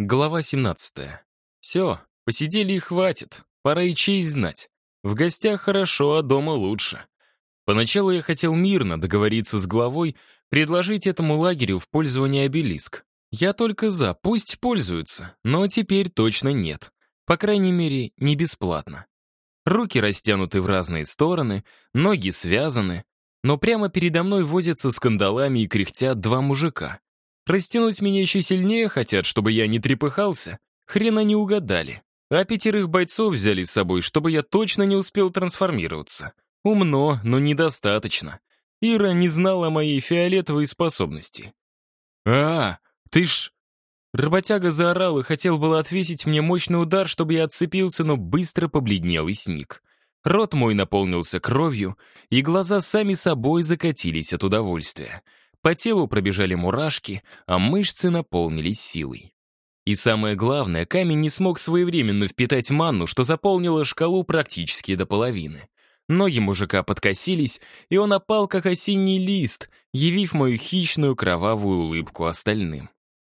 Глава 17. Все, посидели и хватит, пора и честь знать. В гостях хорошо, а дома лучше. Поначалу я хотел мирно договориться с главой, предложить этому лагерю в пользование обелиск. Я только за, пусть пользуются, но теперь точно нет. По крайней мере, не бесплатно. Руки растянуты в разные стороны, ноги связаны, но прямо передо мной возятся скандалами и кряхтят два мужика. Растянуть меня еще сильнее хотят, чтобы я не трепыхался. Хрена не угадали. А пятерых бойцов взяли с собой, чтобы я точно не успел трансформироваться. Умно, но недостаточно. Ира не знала моей фиолетовой способности. «А, ты ж...» Работяга заорал и хотел было отвесить мне мощный удар, чтобы я отцепился, но быстро побледнел и сник. Рот мой наполнился кровью, и глаза сами собой закатились от удовольствия. По телу пробежали мурашки, а мышцы наполнились силой. И самое главное, камень не смог своевременно впитать манну, что заполнило шкалу практически до половины. Ноги мужика подкосились, и он опал, как осенний лист, явив мою хищную кровавую улыбку остальным.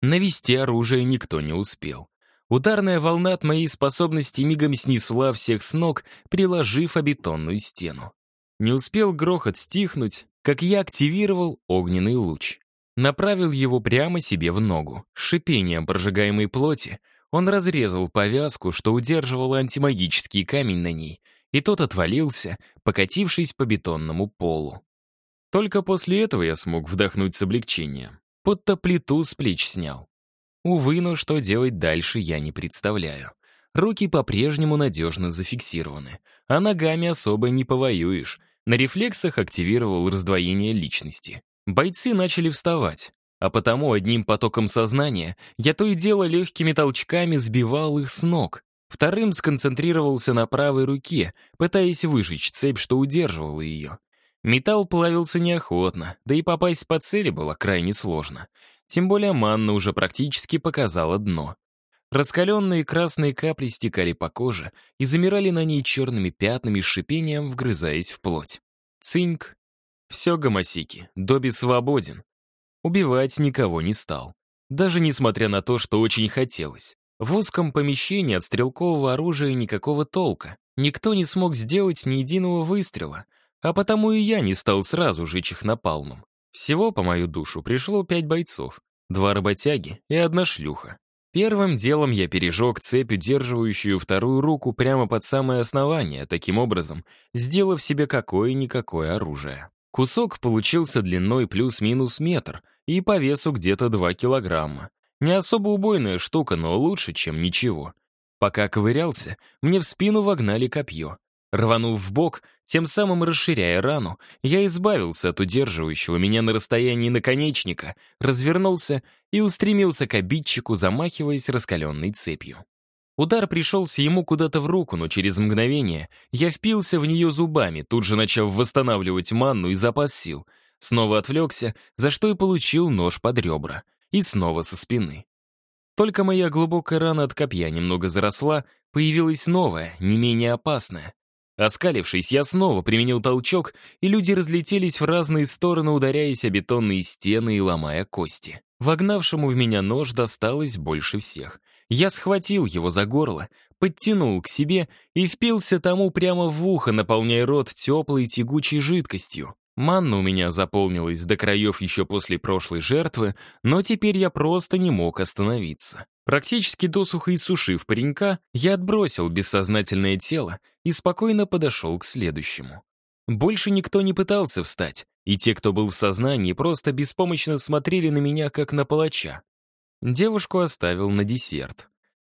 Навести оружие никто не успел. Ударная волна от моей способности мигом снесла всех с ног, приложив о бетонную стену. Не успел грохот стихнуть, как я активировал огненный луч. Направил его прямо себе в ногу. С шипением прожигаемой плоти он разрезал повязку, что удерживала антимагический камень на ней, и тот отвалился, покатившись по бетонному полу. Только после этого я смог вдохнуть с облегчением. Будто плиту с плеч снял. Увы, но что делать дальше я не представляю. Руки по-прежнему надежно зафиксированы, а ногами особо не повоюешь, на рефлексах активировал раздвоение личности. Бойцы начали вставать, а потому одним потоком сознания я то и дело легкими толчками сбивал их с ног, вторым сконцентрировался на правой руке, пытаясь выжечь цепь, что удерживала ее. Металл плавился неохотно, да и попасть по цели было крайне сложно. Тем более манна уже практически показала дно. Раскаленные красные капли стекали по коже и замирали на ней черными пятнами с шипением, вгрызаясь в плоть. Цинк. Все, гомосики, Добби свободен. Убивать никого не стал. Даже несмотря на то, что очень хотелось. В узком помещении от стрелкового оружия никакого толка. Никто не смог сделать ни единого выстрела, а потому и я не стал сразу жечь их напалмом. Всего, по мою душу, пришло пять бойцов, два работяги и одна шлюха. Первым делом я пережег цепь, удерживающую вторую руку прямо под самое основание, таким образом, сделав себе какое-никакое оружие. Кусок получился длиной плюс-минус метр и по весу где-то 2 килограмма. Не особо убойная штука, но лучше, чем ничего. Пока ковырялся, мне в спину вогнали копье. Рванув в бок, тем самым расширяя рану, я избавился от удерживающего меня на расстоянии наконечника, развернулся и устремился к обидчику, замахиваясь раскаленной цепью. Удар пришелся ему куда-то в руку, но через мгновение я впился в нее зубами, тут же начав восстанавливать манну и запас сил. Снова отвлекся, за что и получил нож под ребра. И снова со спины. Только моя глубокая рана от копья немного заросла, появилась новая, не менее опасная. Оскалившись, я снова применил толчок, и люди разлетелись в разные стороны, ударяясь о бетонные стены и ломая кости. Вогнавшему в меня нож досталось больше всех. Я схватил его за горло, подтянул к себе и впился тому прямо в ухо, наполняя рот теплой тягучей жидкостью. Манна у меня заполнилась до краев еще после прошлой жертвы, но теперь я просто не мог остановиться. Практически досуха иссушив паренька, я отбросил бессознательное тело и спокойно подошел к следующему. Больше никто не пытался встать, и те, кто был в сознании, просто беспомощно смотрели на меня, как на палача. Девушку оставил на десерт.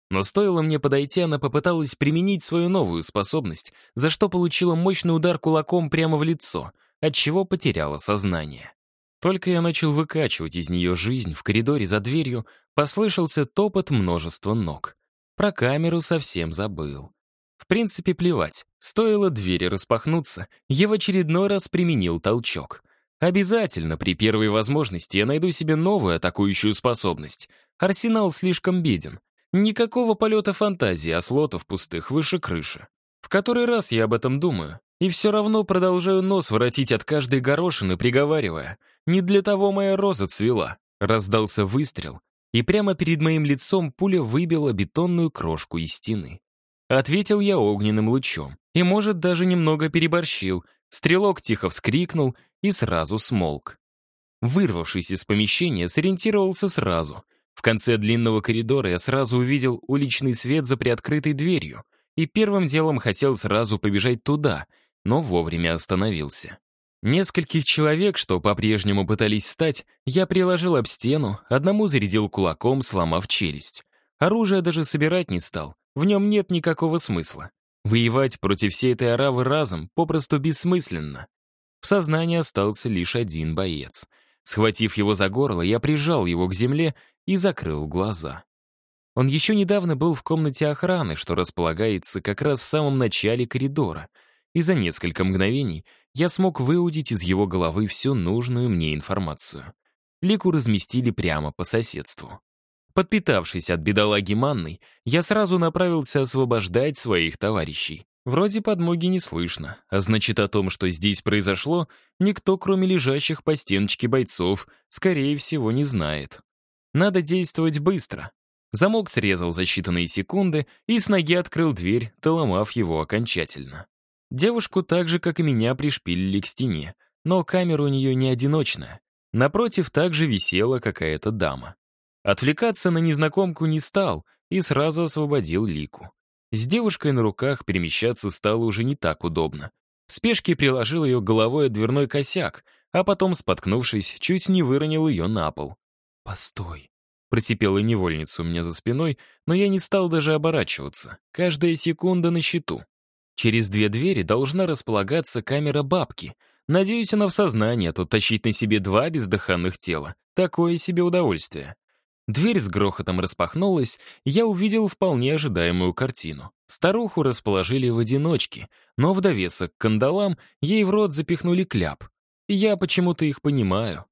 Но стоило мне подойти, она попыталась применить свою новую способность, за что получила мощный удар кулаком прямо в лицо — отчего потеряла сознание. Только я начал выкачивать из нее жизнь, в коридоре за дверью послышался топот множества ног. Про камеру совсем забыл. В принципе, плевать. Стоило двери распахнуться, я в очередной раз применил толчок. Обязательно при первой возможности я найду себе новую атакующую способность. Арсенал слишком беден. Никакого полета фантазии, а слотов пустых выше крыши. В который раз я об этом думаю. И все равно продолжаю нос воротить от каждой горошины, приговаривая. «Не для того моя роза цвела». Раздался выстрел, и прямо перед моим лицом пуля выбила бетонную крошку из стены. Ответил я огненным лучом. И, может, даже немного переборщил. Стрелок тихо вскрикнул и сразу смолк. Вырвавшись из помещения, сориентировался сразу. В конце длинного коридора я сразу увидел уличный свет за приоткрытой дверью и первым делом хотел сразу побежать туда — но вовремя остановился. Нескольких человек, что по-прежнему пытались встать, я приложил об стену, одному зарядил кулаком, сломав челюсть. Оружие даже собирать не стал, в нем нет никакого смысла. Воевать против всей этой оравы разом попросту бессмысленно. В сознании остался лишь один боец. Схватив его за горло, я прижал его к земле и закрыл глаза. Он еще недавно был в комнате охраны, что располагается как раз в самом начале коридора — и за несколько мгновений я смог выудить из его головы всю нужную мне информацию. Лику разместили прямо по соседству. Подпитавшись от бедолаги манной, я сразу направился освобождать своих товарищей. Вроде подмоги не слышно, а значит о том, что здесь произошло, никто, кроме лежащих по стеночке бойцов, скорее всего, не знает. Надо действовать быстро. Замок срезал за считанные секунды и с ноги открыл дверь, доломав его окончательно. Девушку так же, как и меня, пришпилили к стене, но камера у нее не одиночная. Напротив также висела какая-то дама. Отвлекаться на незнакомку не стал и сразу освободил Лику. С девушкой на руках перемещаться стало уже не так удобно. В спешке приложил ее головой о дверной косяк, а потом, споткнувшись, чуть не выронил ее на пол. «Постой», — просипела невольница у меня за спиной, но я не стал даже оборачиваться. Каждая секунда на счету. Через две двери должна располагаться камера бабки. Надеюсь, она в сознании, а то тащить на себе два бездыханных тела. Такое себе удовольствие. Дверь с грохотом распахнулась, я увидел вполне ожидаемую картину. Старуху расположили в одиночке, но в довесок к кандалам ей в рот запихнули кляп. Я почему-то их понимаю.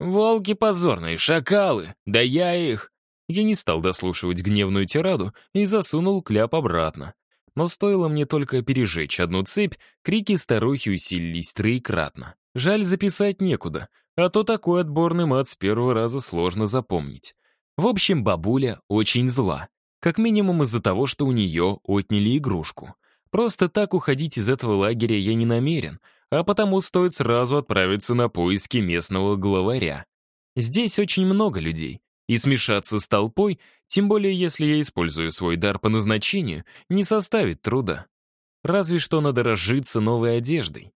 «Волки позорные, шакалы! Да я их!» Я не стал дослушивать гневную тираду и засунул кляп обратно. Но стоило мне только пережечь одну цепь, крики старухи усилились троекратно. Жаль, записать некуда, а то такой отборный мат с первого раза сложно запомнить. В общем, бабуля очень зла. Как минимум из-за того, что у нее отняли игрушку. Просто так уходить из этого лагеря я не намерен, а потому стоит сразу отправиться на поиски местного главаря. Здесь очень много людей, и смешаться с толпой, тем более если я использую свой дар по назначению, не составит труда. Разве что надо разжиться новой одеждой.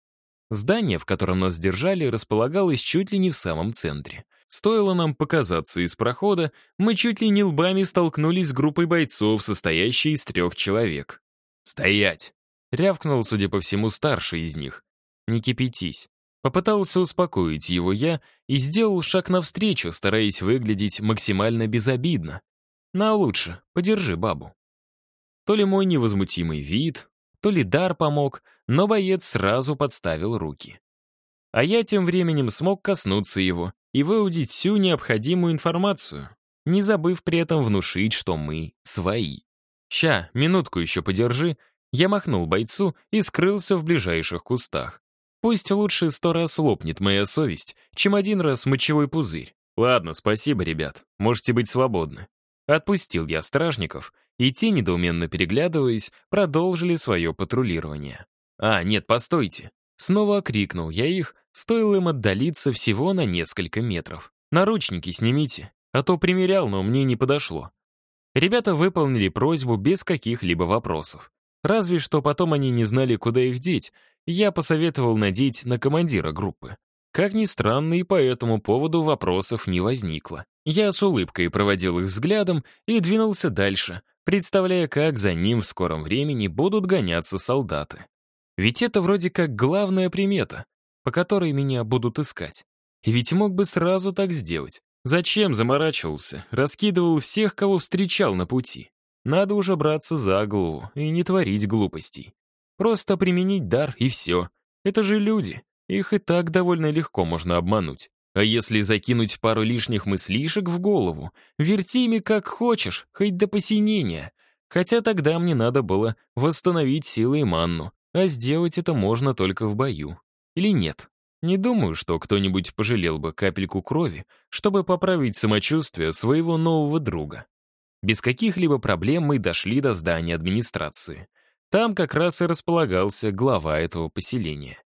Здание, в котором нас держали, располагалось чуть ли не в самом центре. Стоило нам показаться из прохода, мы чуть ли не лбами столкнулись с группой бойцов, состоящей из трех человек. «Стоять!» — рявкнул, судя по всему, старший из них. «Не кипятись. Попытался успокоить его я и сделал шаг навстречу, стараясь выглядеть максимально безобидно. «На, лучше, подержи бабу». То ли мой невозмутимый вид, то ли дар помог, но боец сразу подставил руки. А я тем временем смог коснуться его и выудить всю необходимую информацию, не забыв при этом внушить, что мы свои. «Ща, минутку еще подержи», я махнул бойцу и скрылся в ближайших кустах. Пусть лучше сто раз лопнет моя совесть, чем один раз мочевой пузырь. Ладно, спасибо, ребят, можете быть свободны. Отпустил я стражников, и те, недоуменно переглядываясь, продолжили свое патрулирование. «А, нет, постойте!» Снова окрикнул я их, стоило им отдалиться всего на несколько метров. «Наручники снимите, а то примерял, но мне не подошло». Ребята выполнили просьбу без каких-либо вопросов. Разве что потом они не знали, куда их деть, я посоветовал надеть на командира группы. Как ни странно, и по этому поводу вопросов не возникло. Я с улыбкой проводил их взглядом и двинулся дальше, представляя, как за ним в скором времени будут гоняться солдаты. Ведь это вроде как главная примета, по которой меня будут искать. И ведь мог бы сразу так сделать. Зачем заморачивался, раскидывал всех, кого встречал на пути? Надо уже браться за голову и не творить глупостей. Просто применить дар и все. Это же люди. Их и так довольно легко можно обмануть. А если закинуть пару лишних мыслишек в голову, верти ими как хочешь, хоть до посинения. Хотя тогда мне надо было восстановить силы и манну, а сделать это можно только в бою. Или нет? Не думаю, что кто-нибудь пожалел бы капельку крови, чтобы поправить самочувствие своего нового друга. Без каких-либо проблем мы дошли до здания администрации — там как раз и располагался глава этого поселения.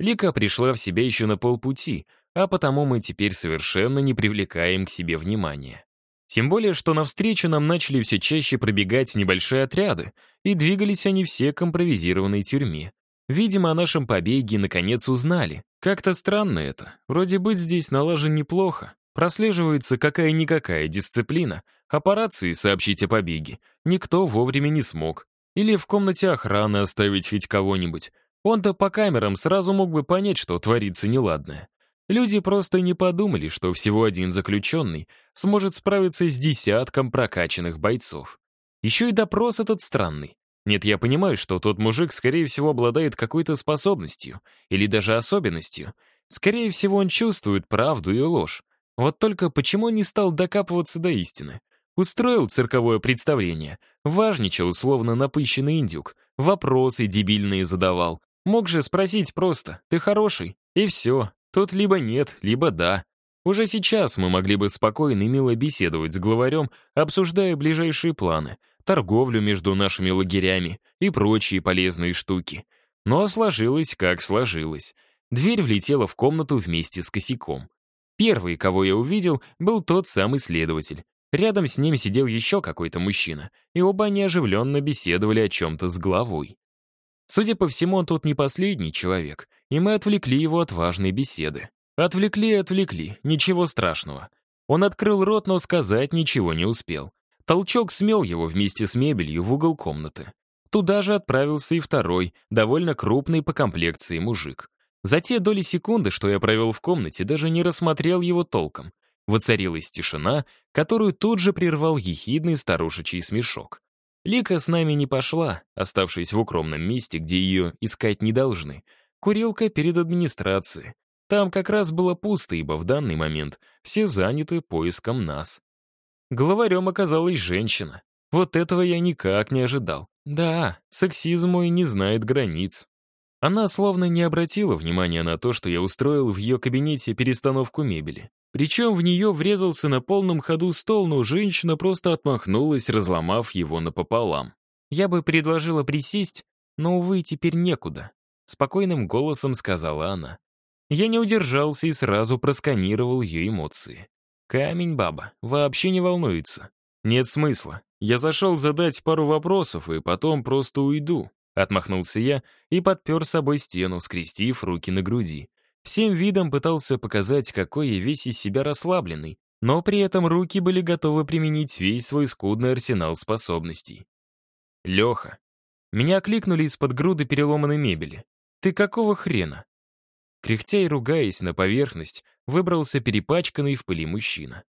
Лика пришла в себя еще на полпути, а потому мы теперь совершенно не привлекаем к себе внимания. Тем более, что навстречу нам начали все чаще пробегать небольшие отряды, и двигались они все к импровизированной тюрьме. Видимо, о нашем побеге наконец узнали. Как-то странно это. Вроде быть здесь налажен неплохо. Прослеживается какая-никакая дисциплина. Аппарации сообщить о побеге. Никто вовремя не смог. Или в комнате охраны оставить хоть кого-нибудь. Он-то по камерам сразу мог бы понять, что творится неладное. Люди просто не подумали, что всего один заключенный сможет справиться с десятком прокачанных бойцов. Еще и допрос этот странный. Нет, я понимаю, что тот мужик, скорее всего, обладает какой-то способностью или даже особенностью. Скорее всего, он чувствует правду и ложь. Вот только почему он не стал докапываться до истины? Устроил цирковое представление, важничал, словно напыщенный индюк, вопросы дебильные задавал. Мог же спросить просто «ты хороший?» и все, тут либо нет, либо да. Уже сейчас мы могли бы спокойно и мило беседовать с главарем, обсуждая ближайшие планы, торговлю между нашими лагерями и прочие полезные штуки. Но сложилось, как сложилось. Дверь влетела в комнату вместе с косяком. Первый, кого я увидел, был тот самый следователь. Рядом с ним сидел еще какой-то мужчина, и оба они оживленно беседовали о чем-то с главой. Судя по всему, он тут не последний человек, и мы отвлекли его от важной беседы. Отвлекли, отвлекли, ничего страшного. Он открыл рот, но сказать ничего не успел. Толчок смел его вместе с мебелью в угол комнаты. Туда же отправился и второй, довольно крупный по комплекции мужик. За те доли секунды, что я провел в комнате, даже не рассмотрел его толком. Воцарилась тишина, которую тут же прервал ехидный старушечий смешок. Лика с нами не пошла, оставшись в укромном месте, где ее искать не должны. Курилка перед администрацией. Там как раз было пусто, ибо в данный момент все заняты поиском нас. Главарем оказалась женщина. Вот этого я никак не ожидал. Да, сексизм мой не знает границ. Она словно не обратила внимания на то, что я устроил в ее кабинете перестановку мебели. Причем в нее врезался на полном ходу стол, но женщина просто отмахнулась, разломав его напополам. «Я бы предложила присесть, но, увы, теперь некуда», — спокойным голосом сказала она. Я не удержался и сразу просканировал ее эмоции. «Камень, баба, вообще не волнуется. Нет смысла. Я зашел задать пару вопросов и потом просто уйду. Отмахнулся я и подпер с собой стену, скрестив руки на груди. Всем видом пытался показать, какой я весь из себя расслабленный, но при этом руки были готовы применить весь свой скудный арсенал способностей. «Леха!» Меня окликнули из-под груды переломанной мебели. «Ты какого хрена?» Кряхтя и ругаясь на поверхность, выбрался перепачканный в пыли мужчина.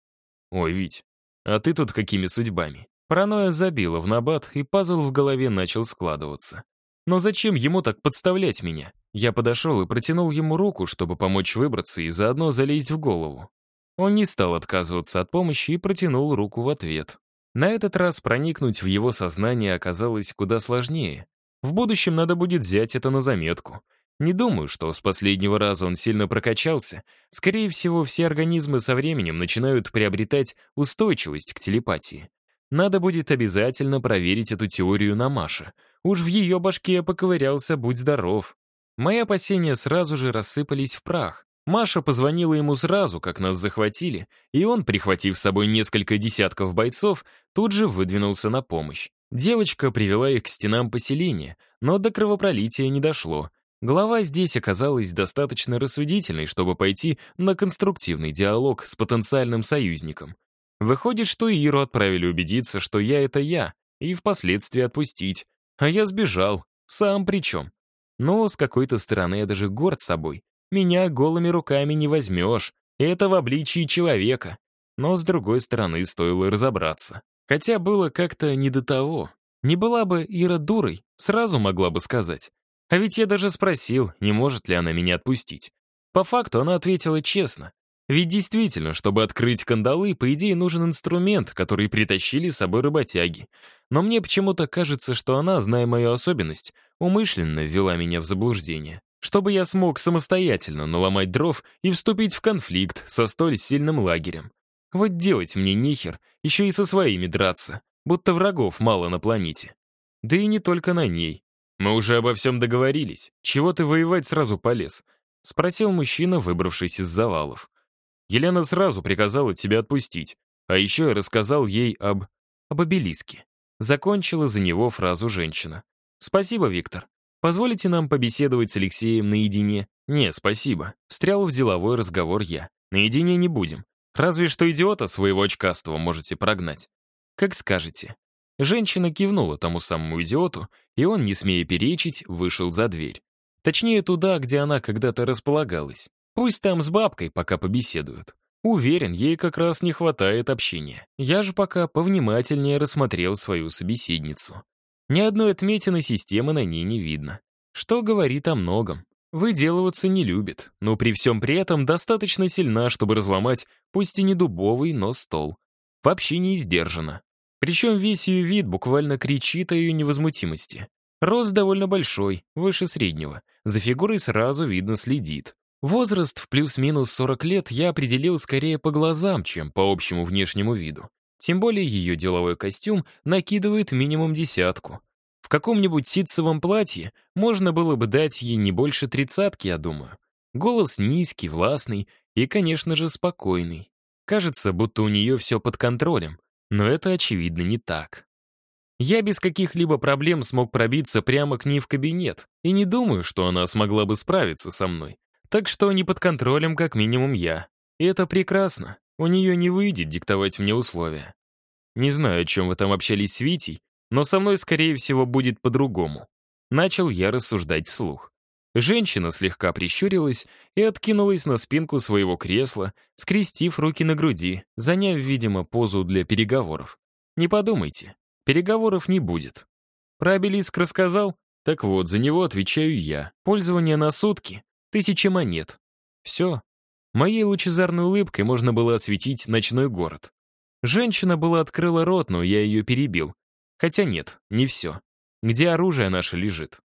«Ой, Вить, а ты тут какими судьбами?» Паранойя забила в набат, и пазл в голове начал складываться. Но зачем ему так подставлять меня? Я подошел и протянул ему руку, чтобы помочь выбраться и заодно залезть в голову. Он не стал отказываться от помощи и протянул руку в ответ. На этот раз проникнуть в его сознание оказалось куда сложнее. В будущем надо будет взять это на заметку. Не думаю, что с последнего раза он сильно прокачался. Скорее всего, все организмы со временем начинают приобретать устойчивость к телепатии. Надо будет обязательно проверить эту теорию на Маше — Уж в ее башке поковырялся «Будь здоров». Мои опасения сразу же рассыпались в прах. Маша позвонила ему сразу, как нас захватили, и он, прихватив с собой несколько десятков бойцов, тут же выдвинулся на помощь. Девочка привела их к стенам поселения, но до кровопролития не дошло. Глава здесь оказалась достаточно рассудительной, чтобы пойти на конструктивный диалог с потенциальным союзником. Выходит, что Иру отправили убедиться, что я — это я, и впоследствии отпустить, а я сбежал, сам причем. Но с какой-то стороны я даже горд собой. Меня голыми руками не возьмешь. Это в обличии человека. Но с другой стороны стоило разобраться. Хотя было как-то не до того. Не была бы Ира дурой, сразу могла бы сказать. А ведь я даже спросил, не может ли она меня отпустить. По факту она ответила честно. Ведь действительно, чтобы открыть кандалы, по идее, нужен инструмент, который притащили с собой работяги. Но мне почему-то кажется, что она, зная мою особенность, умышленно ввела меня в заблуждение. Чтобы я смог самостоятельно наломать дров и вступить в конфликт со столь сильным лагерем. Вот делать мне нихер, еще и со своими драться, будто врагов мало на планете. Да и не только на ней. Мы уже обо всем договорились. Чего ты воевать сразу полез? Спросил мужчина, выбравшись из завалов. Елена сразу приказала тебя отпустить, а еще рассказал ей об... об обелиске. Закончила за него фразу женщина. «Спасибо, Виктор. Позволите нам побеседовать с Алексеем наедине?» «Не, спасибо. Встрял в деловой разговор я. Наедине не будем. Разве что идиота своего очкастого можете прогнать. Как скажете». Женщина кивнула тому самому идиоту, и он, не смея перечить, вышел за дверь. Точнее, туда, где она когда-то располагалась. Пусть там с бабкой пока побеседуют. Уверен, ей как раз не хватает общения. Я же пока повнимательнее рассмотрел свою собеседницу. Ни одной отметины системы на ней не видно. Что говорит о многом. Выделываться не любит, но при всем при этом достаточно сильна, чтобы разломать, пусть и не дубовый, но стол. Вообще не сдержана. Причем весь ее вид буквально кричит о ее невозмутимости. Рост довольно большой, выше среднего. За фигурой сразу видно следит. Возраст в плюс-минус 40 лет я определил скорее по глазам, чем по общему внешнему виду. Тем более ее деловой костюм накидывает минимум десятку. В каком-нибудь ситцевом платье можно было бы дать ей не больше тридцатки, я думаю. Голос низкий, властный и, конечно же, спокойный. Кажется, будто у нее все под контролем, но это, очевидно, не так. Я без каких-либо проблем смог пробиться прямо к ней в кабинет, и не думаю, что она смогла бы справиться со мной. Так что не под контролем, как минимум, я. И это прекрасно. У нее не выйдет диктовать мне условия. Не знаю, о чем вы там общались с Витей, но со мной, скорее всего, будет по-другому. Начал я рассуждать вслух. Женщина слегка прищурилась и откинулась на спинку своего кресла, скрестив руки на груди, заняв, видимо, позу для переговоров. Не подумайте, переговоров не будет. Про обелиск рассказал? Так вот, за него отвечаю я. Пользование на сутки тысячи монет. Все. Моей лучезарной улыбкой можно было осветить ночной город. Женщина была открыла рот, но я ее перебил. Хотя нет, не все. Где оружие наше лежит?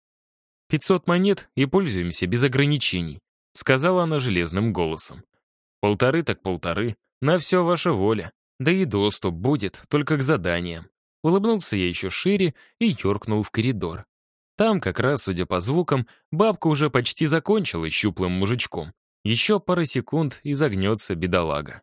500 монет и пользуемся без ограничений, сказала она железным голосом. Полторы так полторы, на все ваша воля. Да и доступ будет, только к заданиям. Улыбнулся я еще шире и юркнул в коридор. Там, как раз, судя по звукам, бабка уже почти закончила щуплым мужичком. Еще пара секунд и загнется бедолага.